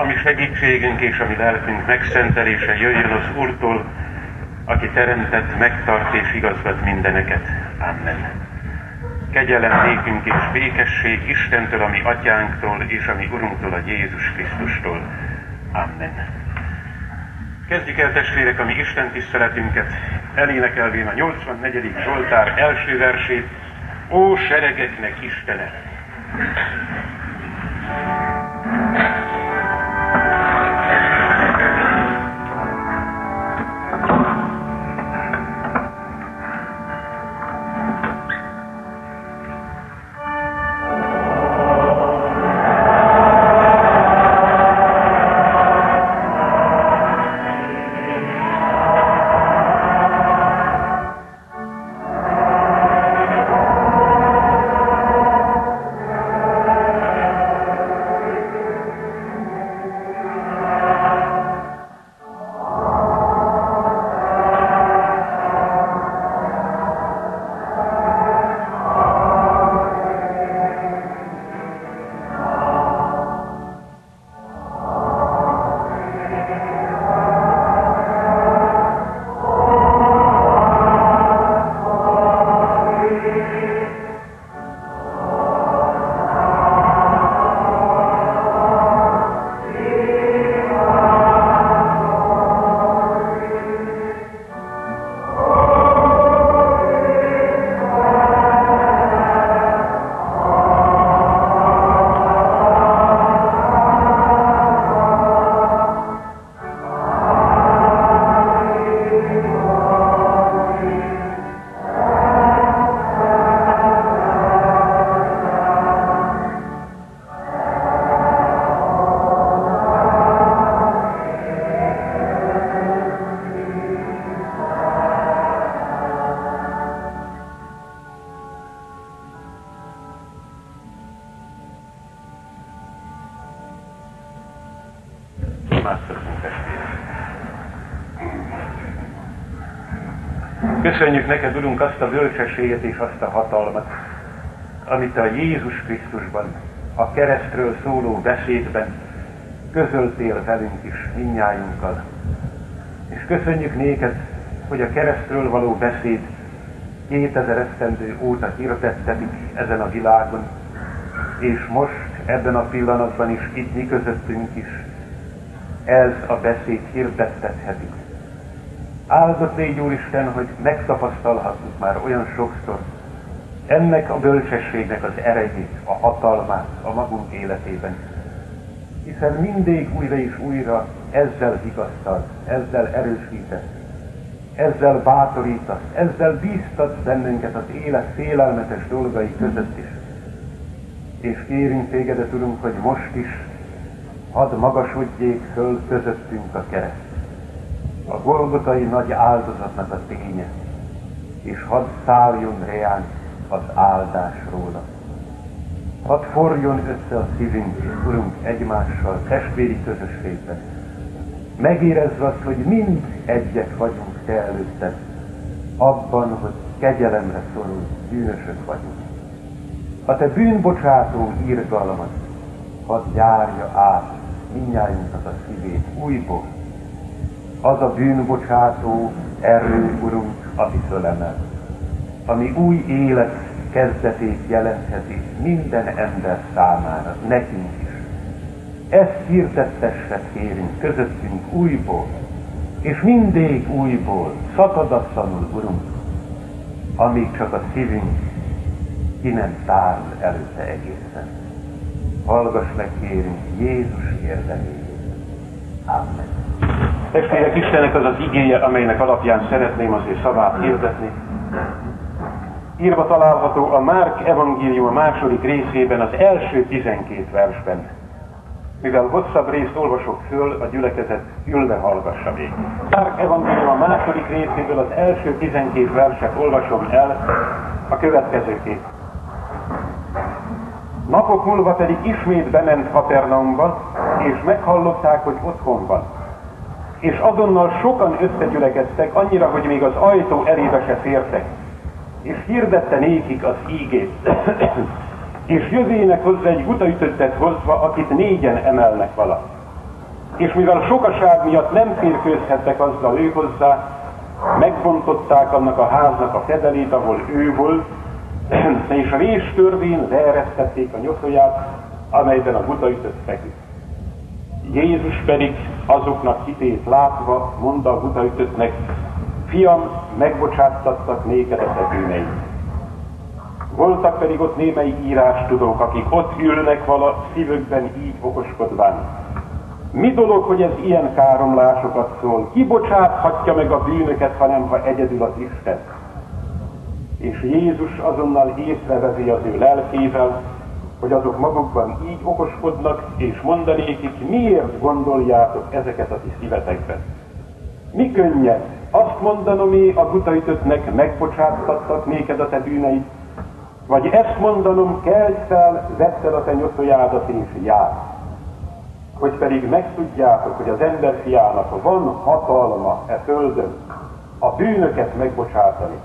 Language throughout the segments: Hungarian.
ami segítségünk és ami lelkünk megszentelése jöjjön az Úrtól, aki teremtett, megtart és igazgat mindeneket. Amen. Kegyelem nékünk és békesség Istentől, ami atyánktól és ami Urunktól, a Jézus Krisztustól. Amen. Kezdjük el testvérek a mi Isten tiszteletünket, elénekelvén a 84. Zsoltár első versét, Ó seregeknek Istene! Köszönjük neked, Urunk, azt a bölcsességet és azt a hatalmat, amit a Jézus Krisztusban, a keresztről szóló beszédben közöltél velünk is, minnyájunkkal. És köszönjük néked, hogy a keresztről való beszéd 2000 esztendő óta hirdettetik ezen a világon, és most ebben a pillanatban is itt mi közöttünk is ez a beszéd hirdettethetik. Áldott légy Úristen, hogy megtapasztalhatjuk már olyan sokszor ennek a bölcsességnek az erejét, a hatalmát a magunk életében. Hiszen mindig újra és újra ezzel vigasztal, ezzel erősítesz, ezzel bátorítasz, ezzel bíztatsz bennünket az élet félelmetes dolgai között is. És kérünk tégedet, Urunk, hogy most is hadd magasodjék föl közöttünk a kereszt a Golgotai nagy áldozatnak a ténye, és hadd szálljon reánk az áldás róla. Hadd forjon össze a szívünk, Urunk, egymással, testvéri közösségben. Megérezve azt, hogy mind egyek vagyunk Te előtted, abban, hogy kegyelemre szorul, bűnösök vagyunk. A Te bűnbocsátó írgalmat, hadd járja át minnyájunknak a szívét újból, az a bűnbocsátó erő, Urunk, ami fölemel, ami új élet kezdetét jelentheti minden ember számára, nekünk is. Ezt hirdettesset kérünk közöttünk újból, és mindig újból, szakadatlanul, Urunk, amíg csak a szívünk ki nem tárul előtte egészen. Hallgass meg, kérünk, Jézus érdemét. Amen. Testvérek, Istennek az az igéje, amelynek alapján szeretném azért szavát hirdetni. Írva található a Márk evangélium a második részében, az első 12 versben. Mivel hosszabb részt olvasok föl, a gyülekezet ülve hallgassa még. Márk evangélium a második részéből az első 12 verset olvasom el a következőkét. Napok múlva pedig ismét bement Kapernaumba, és meghallották, hogy otthon van és azonnal sokan összegyülekeztek, annyira, hogy még az ajtó elébe se fértek, és hirdette nékik az ígét. és jövőjének hozzá egy gutaütöttet hozva, akit négyen emelnek vala. és mivel sokaság miatt nem férkőzhettek azzal ő hozzá, megbontották annak a háznak a fedelét, ahol ő volt, és a rés törvén leeresztették a nyoszóját, amelyben a buta ütött feküdt. Jézus pedig azoknak hitét látva mondta a buta ütöttnek, Fiam, megbocsáttattak néked a te bűneid. Voltak pedig ott némely írástudók, akik ott ülnek vala szívükben így okoskodván. Mi dolog, hogy ez ilyen káromlásokat szól? Ki bocsáthatja meg a bűnöket, hanem ha egyedül az Isten? És Jézus azonnal észrevezi az ő lelkével, hogy azok magukban így okoskodnak, és mondanékik, miért gondoljátok ezeket a ti szívetekben? Mi könnyed azt mondanom én a gutaütöttnek, megbocsáttattak néked a te bűneid, vagy ezt mondanom, kelj fel, vedd fel a te nyoszójádat és jár. Hogy pedig megtudjátok, hogy az ember fiának van hatalma e földön a bűnöket megbocsátani.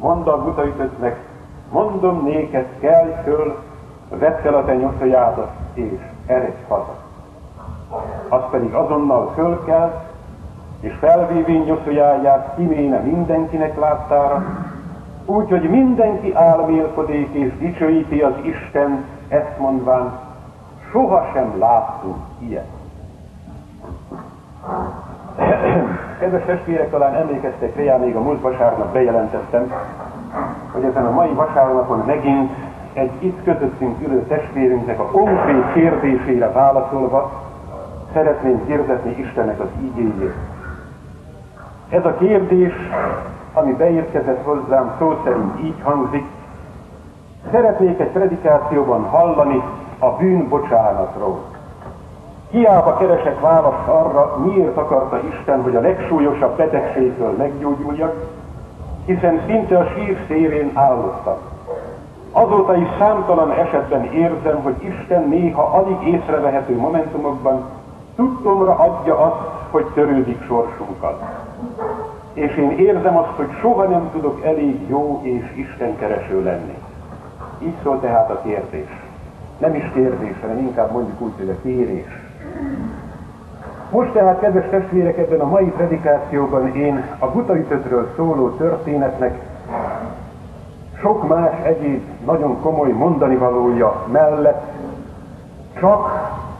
Mondd a gutaütöttnek, mondom néked, kelj föl, vedd fel a te nyoszójádat és eredj haza. Az pedig azonnal föl kell, és felvévén nyoszójáját kiméne mindenkinek láttára, úgy, hogy mindenki álmélkodik és dicsőíti az Isten, ezt mondván, sohasem láttunk ilyet. Kedves testvérek, talán emlékeztek rá, még a múlt vasárnap bejelentettem, hogy ezen a mai vasárnapon megint egy itt közöttünk ülő testvérünknek a konkrét kérdésére válaszolva szeretném kérdezni Istennek az igényét. Ez a kérdés, ami beérkezett hozzám, szó szerint így hangzik, szeretnék egy predikációban hallani a bűnbocsánatról. Hiába keresek választ arra, miért akarta Isten, hogy a legsúlyosabb betegségtől meggyógyuljak, hiszen szinte a sír szélén állottam. Azóta is számtalan esetben érzem, hogy Isten néha alig észrevehető momentumokban tudtomra adja azt, hogy törődik sorsunkkal. És én érzem azt, hogy soha nem tudok elég jó és istenkereső lenni. Így szól tehát a kérdés. Nem is kérdés, hanem inkább mondjuk úgy, hogy a kérés. Most tehát, kedves testvérek, ebben a mai predikációban én a gutaütötről szóló történetnek sok más egyéb nagyon komoly mondani valója mellett csak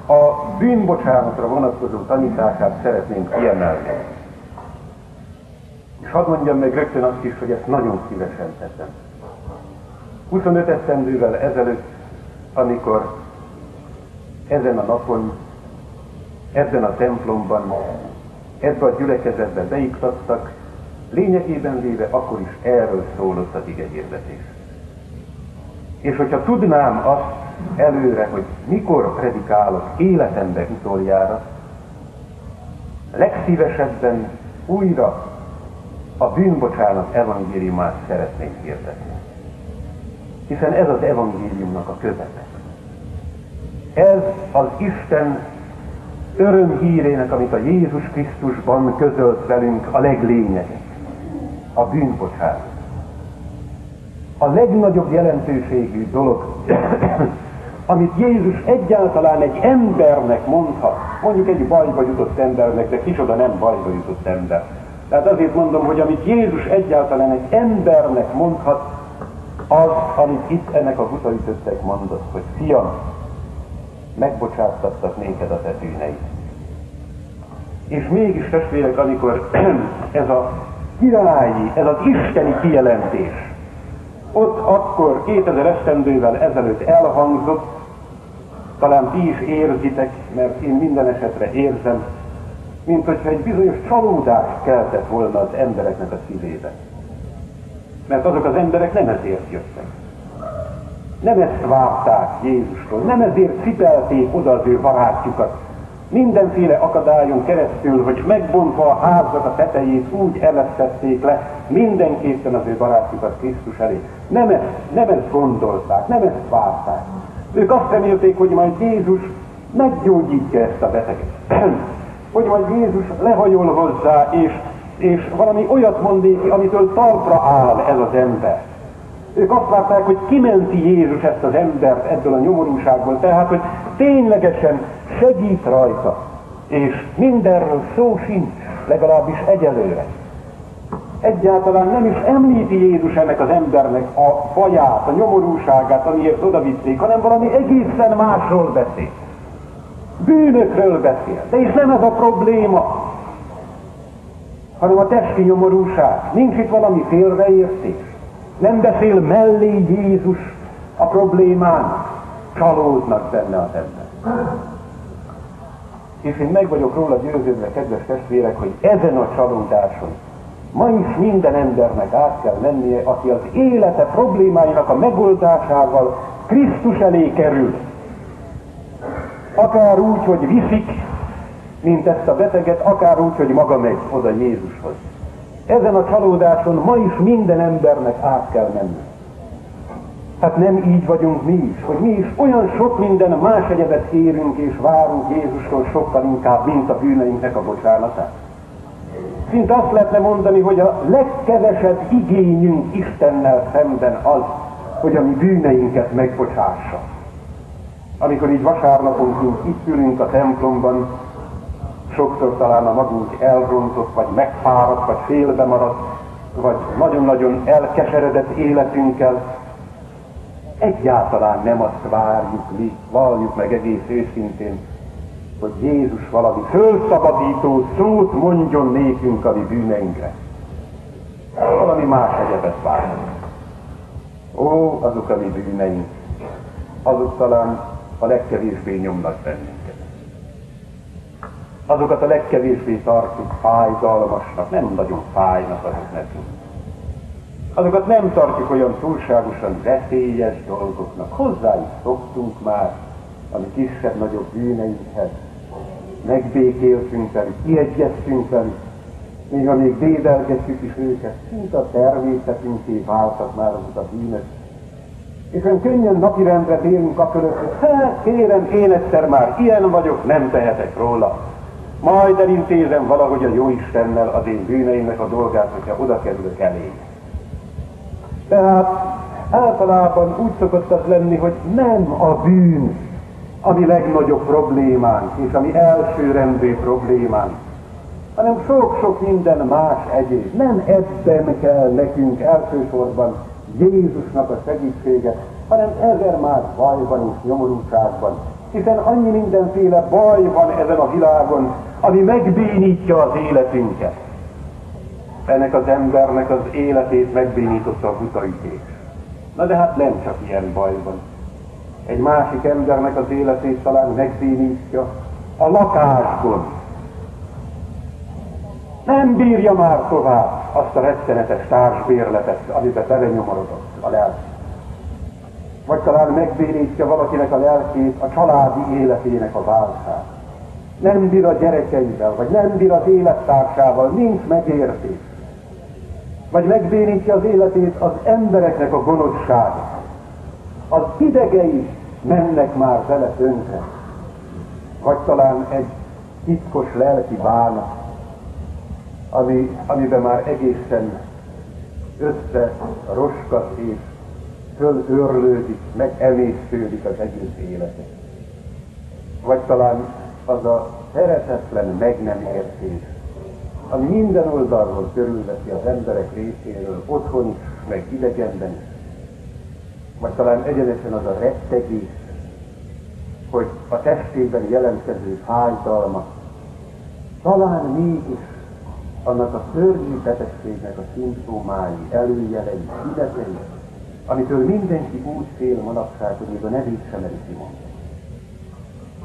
a bűnbocsánatra vonatkozó tanítását szeretném kiemelni. És hadd mondjam meg rögtön azt is, hogy ezt nagyon szívesen teszem. 25 esztendővel ezelőtt, amikor ezen a napon, ebben a templomban, ebben a gyülekezetben beiktattak, lényegében véve akkor is erről szólott az ige hirdetés. És hogyha tudnám azt előre, hogy mikor predikálok életembe utoljára, legszívesebben újra a bűnbocsánat evangéliumát szeretnénk hirdetni. Hiszen ez az evangéliumnak a közete. Ez az Isten örömhírének, amit a Jézus Krisztusban közölt velünk a leglényeg, a bűnbocsánat. A legnagyobb jelentőségű dolog, amit Jézus egyáltalán egy embernek mondhat, mondjuk egy bajba jutott embernek, de kicsoda nem bajba jutott ember. Tehát azért mondom, hogy amit Jézus egyáltalán egy embernek mondhat, az, amit itt ennek a butaütöttek mondott, hogy fiam, megbocsáttattak néked a te bűneid. És mégis testvérek, amikor ez a királyi, ez az isteni kijelentés, ott akkor 2000 esztendővel ezelőtt elhangzott, talán ti is érzitek, mert én minden esetre érzem, mint hogyha egy bizonyos csalódást keltett volna az embereknek a szívében. Mert azok az emberek nem ezért jöttek. Nem ezt várták Jézustól, nem ezért cipelték oda az ő barátjukat, mindenféle akadályon keresztül, hogy megbontva a házak a tetejét úgy elesztették le mindenképpen az ő barátjukat Krisztus elé. Nem ezt, nem ezt gondolták, nem ezt várták. Ők azt remélték, hogy majd Jézus meggyógyítja ezt a beteget. hogy majd Jézus lehajol hozzá, és, és valami olyat mondék, amitől talpra áll ez az ember. Ők azt várták, hogy kimenti Jézus ezt az embert ebből a nyomorúságból, tehát, hogy ténylegesen segít rajta, És mindenről szó sincs, legalábbis egyelőre. Egyáltalán nem is említi Jézus ennek az embernek a baját, a nyomorúságát, amiért odavitték, hanem valami egészen másról beszél. Bűnökről beszél. De és nem ez a probléma, hanem a testi nyomorúság. Nincs itt valami félreértés. Nem beszél mellé Jézus a problémán. Csalódnak benne az ember. És én meg vagyok róla győződve, kedves testvérek, hogy ezen a csalódáson ma is minden embernek át kell mennie, aki az élete problémáinak a megoldásával Krisztus elé kerül. Akár úgy, hogy viszik, mint ezt a beteget, akár úgy, hogy maga megy oda Jézushoz. Ezen a csalódáson ma is minden embernek át kell menni. Hát nem így vagyunk mi is, hogy mi is olyan sok minden más egyebet kérünk és várunk Jézustól sokkal inkább, mint a bűneinknek a bocsánatát. Szinte azt lehetne mondani, hogy a legkevesebb igényünk Istennel szemben az, hogy a mi bűneinket megbocsássa. Amikor így vasárnaponként itt ülünk a templomban, sokszor talán a magunk elrontott, vagy megfáradt, vagy félbe maradt, vagy nagyon-nagyon elkeseredett életünkkel, egyáltalán nem azt várjuk mi, valljuk meg egész őszintén, hogy Jézus valami fölszabadító szót mondjon nékünk a mi bűneinkre. Valami más egyebet várunk. Ó, azok a mi bűneink, azok talán a legkevésbé nyomnak bennünket. Azokat a legkevésbé tartjuk fájdalmasnak, nem nagyon fájnak azok nekünk. Azokat nem tartjuk olyan túlságosan veszélyes dolgoknak. Hozzá is szoktunk már, ami kisebb-nagyobb bűneinkhez. Megbékéltünk velük, kiegyeztünk velük, még ha még dédelgetjük is őket, szinte a természetünké váltak már azok a bűnök. És olyan könnyen napirendre térünk a fölött, hogy hát kérem, én egyszer már ilyen vagyok, nem tehetek róla. Majd elintézem valahogy a jó Istennel az én bűneimnek a dolgát, hogyha oda kerülök elé. Tehát általában úgy szokott az lenni, hogy nem a bűn, ami legnagyobb problémánk, és ami elsőrendű problémánk, hanem sok-sok minden más egyéb. Nem ebben kell nekünk elsősorban Jézusnak a segítsége, hanem ezer más bajban és nyomorúságban. Hiszen annyi mindenféle baj van ezen a világon, ami megbénítja az életünket. Ennek az embernek az életét megbénította a butaütés. Na de hát nem csak ilyen baj van. Egy másik embernek az életét talán megbénítja a lakásban. Nem bírja már tovább azt a rettenetes társbérletet, amiben belenyomorodott a lelki. Vagy talán megbénítja valakinek a lelkét a családi életének a válság. Nem bír a gyerekeivel, vagy nem bír az élettársával, nincs megértés. Vagy megbénítja az életét az embereknek a gonoszsága. Az idegei mennek már vele tönkre. Vagy talán egy titkos lelki bánat, ami, amiben már egészen össze roskat és fölőrlődik, meg emésztődik az egész élete. Vagy talán az a szeretetlen meg nem értés, ami minden oldalról körülveszi az emberek részéről, otthon is, meg idegenben is. Vagy talán egyenesen az a rettegés, hogy a testében jelentkező fájdalma talán mégis annak a szörnyű betegségnek a szimptomái, előjelei, idegei, amitől mindenki úgy fél manapság, hogy még a nevét sem kimondani.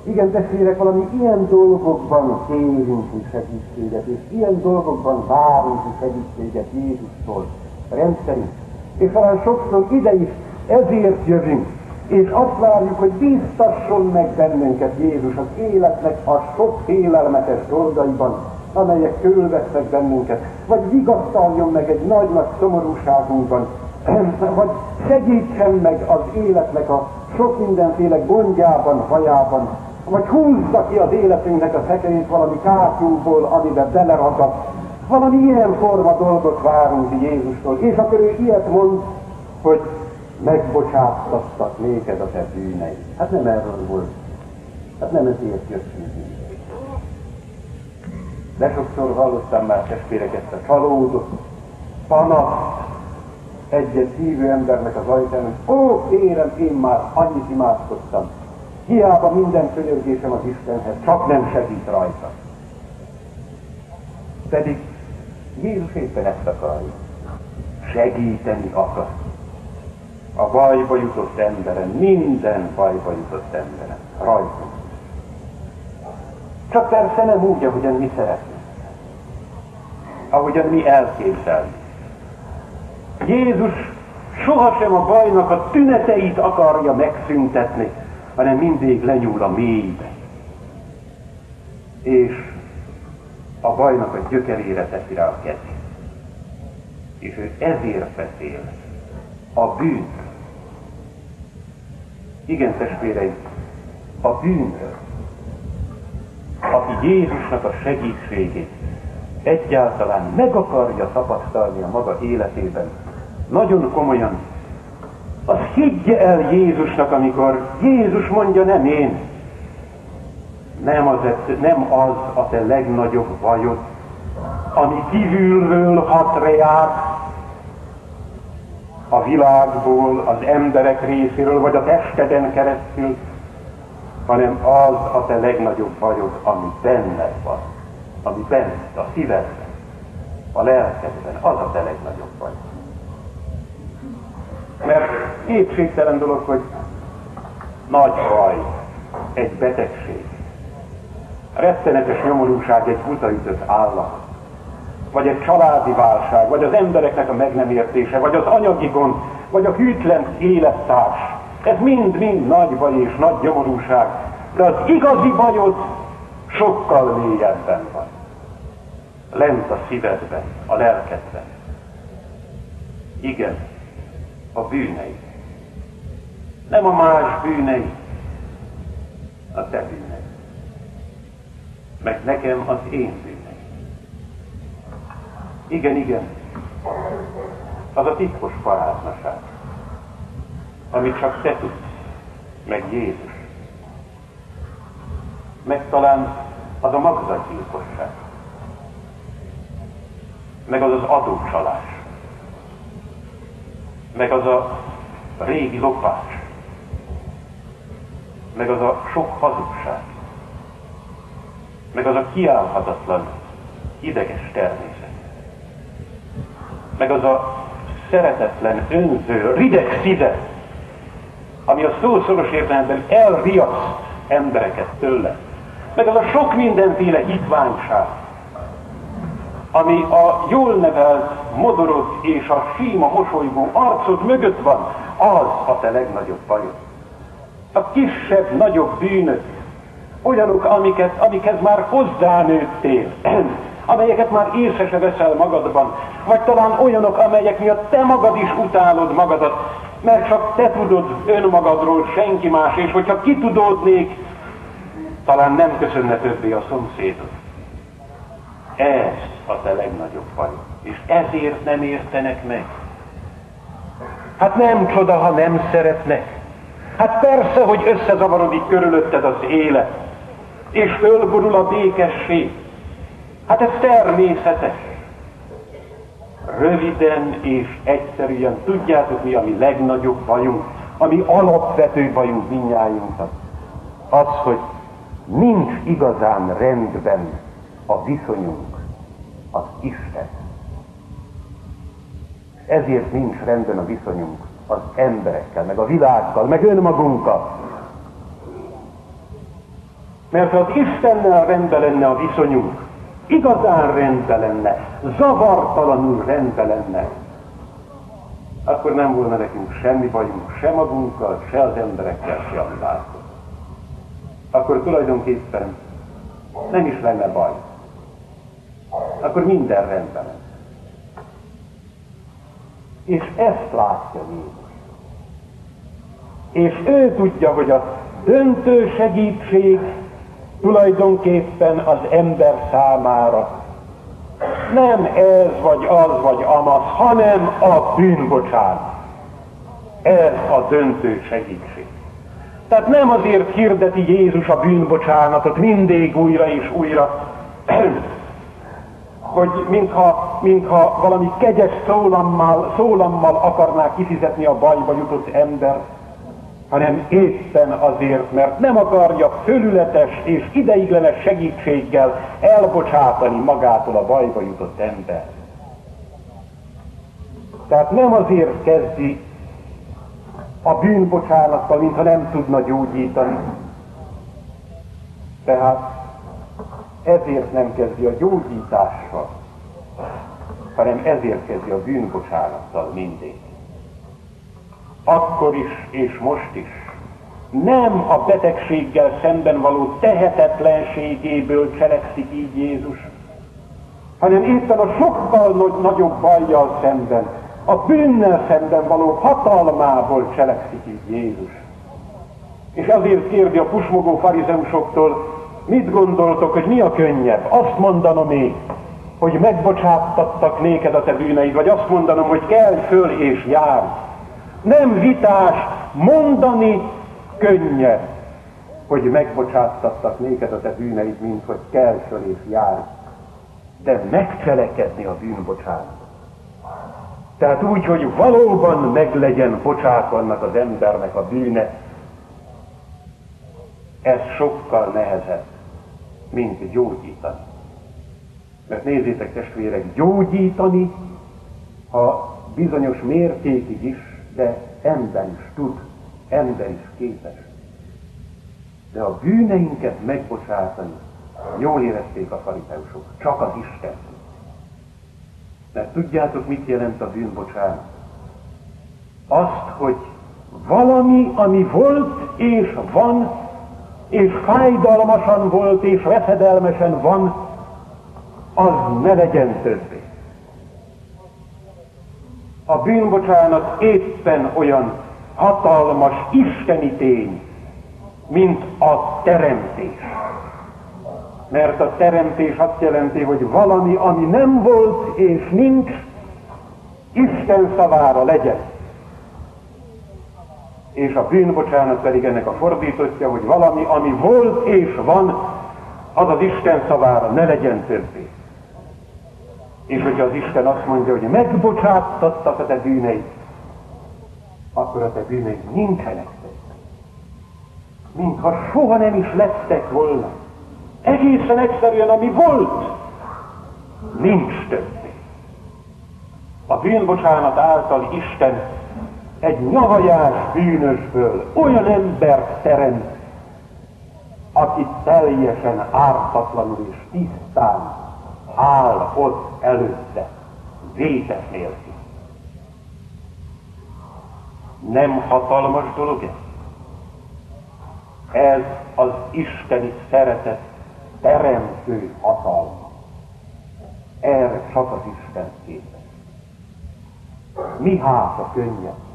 Igen, testvérek, valami ilyen dolgokban kérünk mi segítséget, és ilyen dolgokban várunk mi segítséget Jézustól rendszerint. És talán sokszor ide is ezért jövünk, és azt várjuk, hogy biztasson meg bennünket Jézus az életnek a sok félelmetes dolgaiban, amelyek körülvesznek bennünket, vagy vigasztaljon meg egy nagy-nagy szomorúságunkban, vagy segítsen meg az életnek a sok mindenféle gondjában, hajában, vagy húzza ki az életünknek a szekerét valami kátyúból, amiben beleragadt. Valami ilyen forma dolgot várunk Jézustól. És akkor ő ilyet mond, hogy megbocsáttattak néked a te bűneid. Hát nem erről volt. Hát nem ezért jöttünk De sokszor hallottam már testvérek ezt a csalódott panaszt egy-egy hívő embernek az ajtán, hogy ó, érem, én már annyit imádkoztam. Hiába minden könyörgésem az Istenhez, csak nem segít rajta. Pedig Jézus éppen ezt akarja. Segíteni akar. A bajba jutott emberen, minden bajba jutott emberen, rajtunk. Csak persze nem úgy, ahogyan mi szeretnénk. Ahogyan mi elképzelünk. Jézus sohasem a bajnak a tüneteit akarja megszüntetni, hanem mindig lenyúl a mélybe. És a bajnak a gyökerére teszi rá a kezét. És ő ezért beszél a bűn. Igen, testvéreim, a bűnről, aki Jézusnak a segítségét egyáltalán meg akarja tapasztalni a maga életében, nagyon komolyan, az higgye el Jézusnak, amikor Jézus mondja, nem én, nem az, nem az a te legnagyobb bajod, ami kívülről hat reát a világból, az emberek részéről, vagy a testeden keresztül, hanem az a te legnagyobb bajod, ami benned van, ami benned, a szívedben, a lelkedben, az a te legnagyobb baj. Mert kétségtelen dolog, hogy nagy baj, egy betegség, rettenetes nyomorúság egy utaütött állam, vagy egy családi válság, vagy az embereknek a meg nem értése, vagy az anyagi gond, vagy a hűtlen élettárs. Ez mind-mind nagy baj és nagy nyomorúság, de az igazi bajod sokkal mélyebben van. Lent a szívedben, a lelkedben. Igen, a bűnei. Nem a más bűnei, a te bűnei meg nekem az én bűneim. Igen, igen, az a titkos paráznaság, amit csak te tudsz, meg Jézus. Meg talán az a magzatgyilkosság, meg az az adócsalás, meg az a régi lopás, meg az a sok hazugság, meg az a kiállhatatlan, ideges természet, meg az a szeretetlen, önző, rideg szíve, ami a szó szoros értelemben elriaszt embereket tőle, meg az a sok mindenféle hitványság, ami a jól nevelt modorod és a síma mosolygó arcod mögött van, az a te legnagyobb bajod. A kisebb, nagyobb bűnök, olyanok, amiket, amikhez már hozzánőttél, amelyeket már észre se veszel magadban, vagy talán olyanok, amelyek miatt te magad is utálod magadat, mert csak te tudod önmagadról, senki más, és hogyha ki tudódnék, talán nem köszönne többé a szomszédod. Ez a te legnagyobb baj. És ezért nem értenek meg. Hát nem csoda, ha nem szeretnek. Hát persze, hogy összezavarodik körülötted az élet és fölborul a békesség. Hát ez természetes. Röviden és egyszerűen tudjátok mi a mi legnagyobb bajunk, ami alapvető bajunk minnyájunknak. Az, hogy nincs igazán rendben a viszonyunk az Isten. Ezért nincs rendben a viszonyunk az emberekkel, meg a világgal, meg önmagunkkal. Mert ha az Istennel rendben lenne a viszonyunk, igazán rendben lenne, zavartalanul rendben lenne, akkor nem volna nekünk semmi bajunk, se magunkkal, se az emberekkel, se a világgal. Akkor tulajdonképpen nem is lenne baj. Akkor minden rendben lenne. És ezt látja Jézus. És ő tudja, hogy a döntő segítség tulajdonképpen az ember számára nem ez vagy az vagy amaz, hanem a bűnbocsánat. Ez a döntő segítség. Tehát nem azért hirdeti Jézus a bűnbocsánatot mindig újra és újra, hogy mintha, mintha valami kegyes szólammal, szólammal akarnák kifizetni a bajba jutott ember, hanem éppen azért, mert nem akarja fölületes és ideiglenes segítséggel elbocsátani magától a bajba jutott ember. Tehát nem azért kezdi a bűnbocsánattal, mintha nem tudna gyógyítani. Tehát ezért nem kezdi a gyógyítással, hanem ezért kezdi a bűnbocsánattal mindig. Akkor is és most is. Nem a betegséggel szemben való tehetetlenségéből cselekszik így Jézus, hanem éppen a sokkal nagyobb bajjal szemben, a bűnnel szemben való hatalmából cselekszik így Jézus. És azért kérdi a pusmogó farizeusoktól, mit gondoltok, hogy mi a könnyebb? Azt mondanom én, hogy megbocsáttattak néked a te bűneid, vagy azt mondanom, hogy kell föl és jár. Nem vitás, mondani könnyebb, hogy megbocsáttattak néked a te bűneid, mint hogy kell föl és jár. De megcselekedni a bűnbocsánat tehát úgy, hogy valóban meglegyen bocsákonnak az embernek a bűne, ez sokkal nehezebb, mint gyógyítani. Mert nézzétek testvérek, gyógyítani, ha bizonyos mértékig is, de ember is tud, ember is képes. De a bűneinket megbocsátani, jól érezték a farizeusok, csak az Isten mert tudjátok, mit jelent a bűnbocsánat? Azt, hogy valami, ami volt és van, és fájdalmasan volt és veszedelmesen van, az ne legyen többé. A bűnbocsánat éppen olyan hatalmas isteni tény, mint a teremtés. Mert a teremtés azt jelenti, hogy valami, ami nem volt és nincs, Isten szavára legyen. És a bűnbocsánat pedig ennek a fordítottja, hogy valami, ami volt és van, az az Isten szavára ne legyen többé. És hogyha az Isten azt mondja, hogy megbocsáttattad a te bűneid, akkor a te bűneid nincsenek. Mintha soha nem is lettek volna. Egészen egyszerűen, ami volt, nincs többé. A bűnbocsánat által Isten egy nyavajás bűnösből olyan embert teremt, aki teljesen ártatlanul és tisztán áll ott előtte, vétes nélkül. Nem hatalmas dolog ez? Ez az isteni szeretet teremtő hatalma. Erre csak az Isten képes. Mi hát a könnyebb?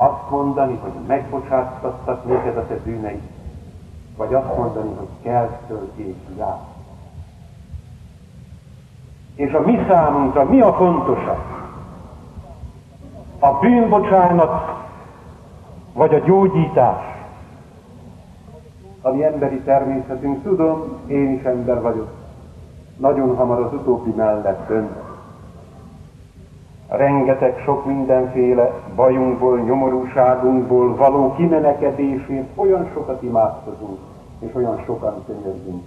Azt mondani, hogy megbocsáttattak néked a te bűneid, vagy azt mondani, hogy kell töltés jár. És a mi számunkra mi a fontosabb? A bűnbocsánat, vagy a gyógyítás? ami emberi természetünk. Tudom, én is ember vagyok. Nagyon hamar az utóbbi mellett dönt. Rengeteg sok mindenféle bajunkból, nyomorúságunkból való kimenekedésért olyan sokat imádkozunk, és olyan sokan könyörgünk.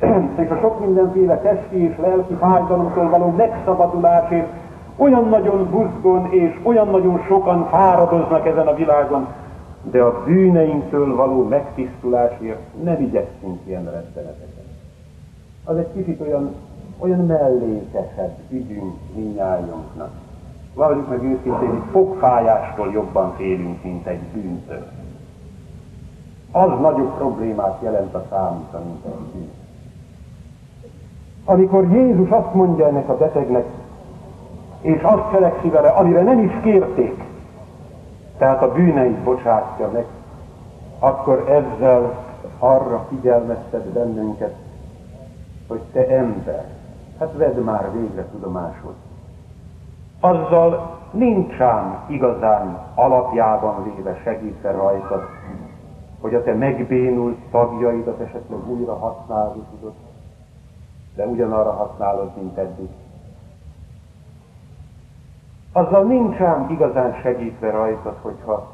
és a sok mindenféle testi és lelki fájdalomtól való megszabadulásért olyan nagyon buzgón és olyan nagyon sokan fáradoznak ezen a világon, de a bűneinktől való megtisztulásért nem igyekszünk ilyen retteneteket. Az egy kicsit olyan, olyan mellékesebb ügyünk minnyájunknak. Valahogy meg őszintén, hogy fogfájástól jobban félünk, mint egy bűntől. Az nagyobb problémát jelent a számunkra, mint egy bűn. Amikor Jézus azt mondja ennek a betegnek, és azt cselekszi vele, amire nem is kérték, tehát a bűneit bocsátja meg, akkor ezzel arra figyelmeztet bennünket, hogy te ember, hát vedd már végre tudomásul. Azzal nincs ám igazán alapjában véve segítve rajtad, hogy a te megbénult tagjaidat esetleg újra használni tudod, de ugyanarra használod, mint eddig. Azzal nincs ám igazán segítve rajtad, hogyha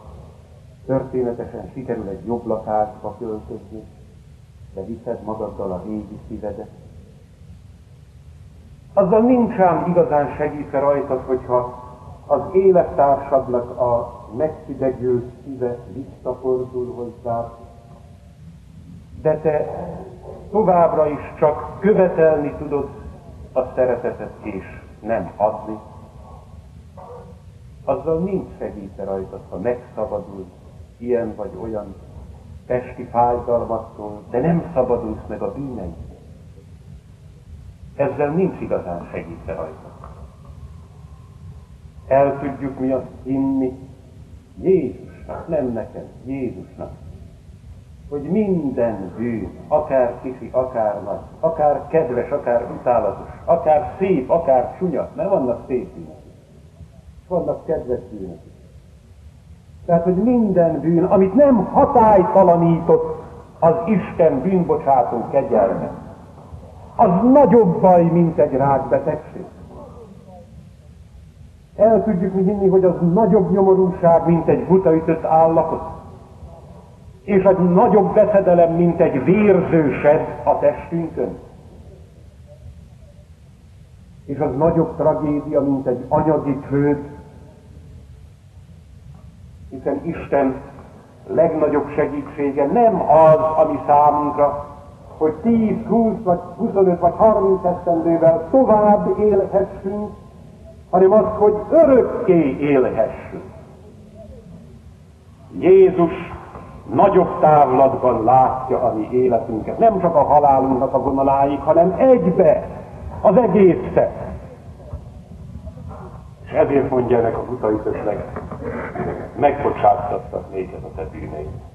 történetesen sikerül egy jobb lakásba költözni, de viszed magaddal a régi szívedet. Azzal nincs ám igazán segítve rajtad, hogyha az élettársadnak a megszidegült szíve visszafordul hozzá, de te továbbra is csak követelni tudod a szeretetet és nem adni. Azzal nincs segítve rajtad, ha megszabadulsz ilyen vagy olyan testi fájdalmattól, de nem szabadulsz meg a bűneid. Ezzel nincs igazán segítve rajta. El tudjuk mi azt hinni Jézusnak, nem nekem, Jézusnak, hogy minden bűn, akár kicsi, akár nagy, akár kedves, akár utálatos, akár szép, akár csúnya, mert vannak szép bűnök, vannak kedves bűnök. Tehát, hogy minden bűn, amit nem hatálytalanított az Isten bűnbocsátó kegyelme, az nagyobb baj, mint egy rákbetegség. El tudjuk mi hinni, hogy az nagyobb nyomorúság, mint egy butaütött állapot. És az nagyobb veszedelem, mint egy vérzősed a testünkön. És az nagyobb tragédia, mint egy anyagi köd, hiszen Isten legnagyobb segítsége nem az, ami számunkra, hogy 10, 20, vagy 25, vagy 30 esztendővel tovább élhessünk, hanem az, hogy örökké élhessünk. Jézus nagyobb távlatban látja a mi életünket, nem csak a halálunknak a vonaláig, hanem egybe az egészet. És ezért mondja ennek a buta ütött meg, megbocsáttattak néked a te bűneid.